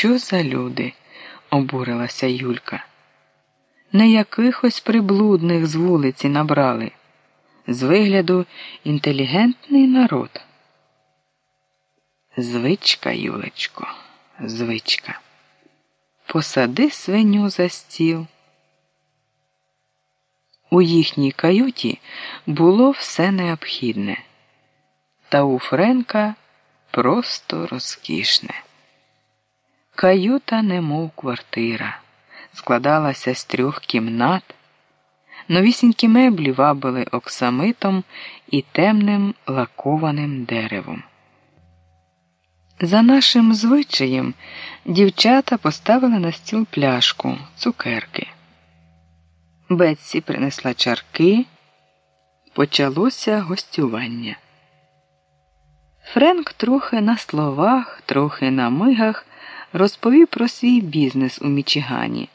Що за люди? обурилася Юлька. Не якихось приблудних з вулиці набрали. З вигляду інтелігентний народ. Звичка, Юлечко, звичка. Посади свиню за стіл. У їхній каюті було все необхідне, та у Френка просто розкішне. Каюта, немов квартира, складалася з трьох кімнат. Новісінькі меблі вабили оксамитом і темним лакованим деревом. За нашим звичаєм дівчата поставили на стіл пляшку, цукерки. Бетсі принесла чарки. Почалося гостювання. Френк трохи на словах, трохи на мигах розповів про свій бізнес у Мічигані.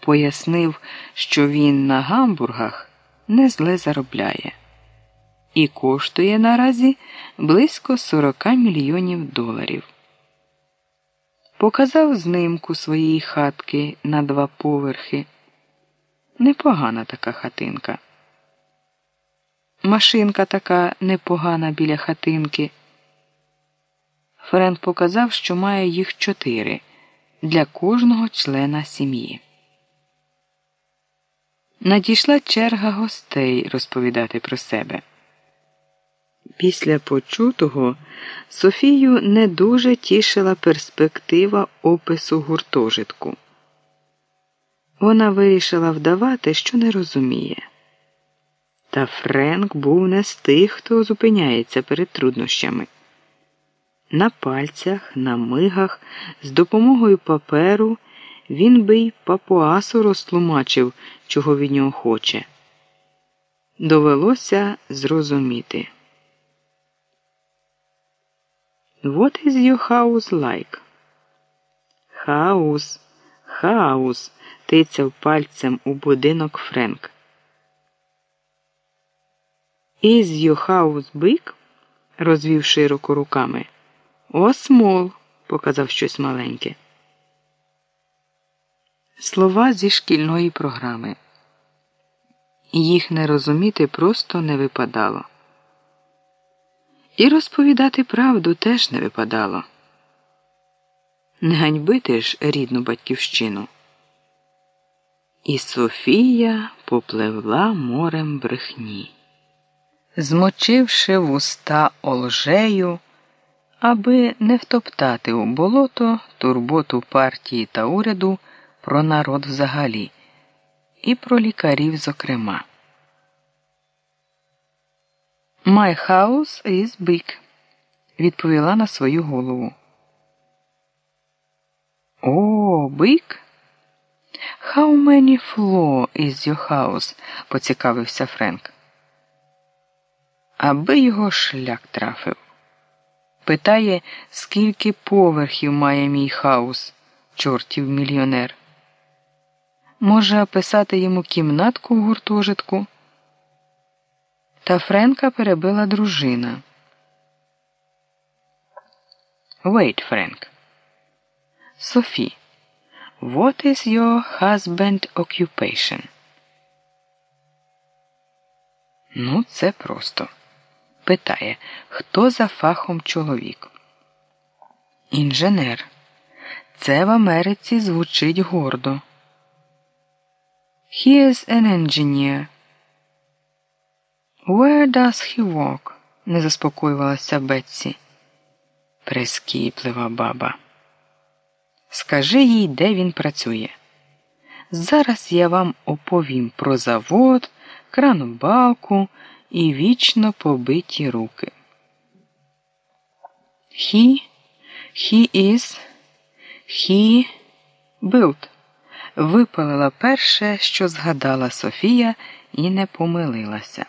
Пояснив, що він на гамбургах не зле заробляє і коштує наразі близько 40 мільйонів доларів. Показав знимку своєї хатки на два поверхи. Непогана така хатинка. Машинка така непогана біля хатинки. Френк показав, що має їх чотири для кожного члена сім'ї. Надійшла черга гостей розповідати про себе. Після почутого Софію не дуже тішила перспектива опису гуртожитку. Вона вирішила вдавати, що не розуміє. Та Френк був не з тих, хто зупиняється перед труднощами. На пальцях, на мигах, з допомогою паперу він би й папуасу розтлумачив, чого від нього хоче. Довелося зрозуміти. What is your house like? Хаус, хаус, тицяв пальцем у будинок Френк. Is your house big? розвів широко руками. О, small, показав щось маленьке. Слова зі шкільної програми. Їх не розуміти просто не випадало. І розповідати правду теж не випадало. Не ганьбити ж рідну батьківщину. І Софія попливла морем брехні, змочивши вуста олжею, аби не втоптати у болото турботу партії та уряду про народ взагалі і про лікарів зокрема. My house is big, відповіла на свою голову. О, big? How many floor is your house? поцікавився Френк. Аби його шлях трафив. Питає, скільки поверхів має мій хаус, чортів мільйонер. Може описати йому кімнатку в гуртожитку? Та Френка перебила дружина. Wait, Frank. Софі, what is your husband occupation? Ну, це просто. Питає, хто за фахом чоловік? Інженер. Це в Америці звучить гордо. He is an engineer. Where does he work? не заспокоювалася Бетсі. Прискіплива баба. Скажи їй, де він працює. Зараз я вам оповім про завод, крану балку і вічно побиті руки. He, he is, he built. Випалила перше, що згадала Софія, і не помилилася.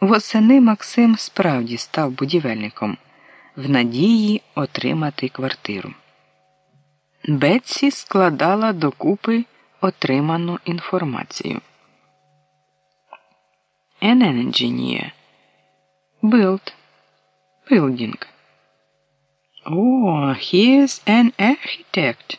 Восени Максим справді став будівельником в надії отримати квартиру. Бетсі складала докупи отриману інформацію. and an engineer. Built. Building. Oh, he's an architect.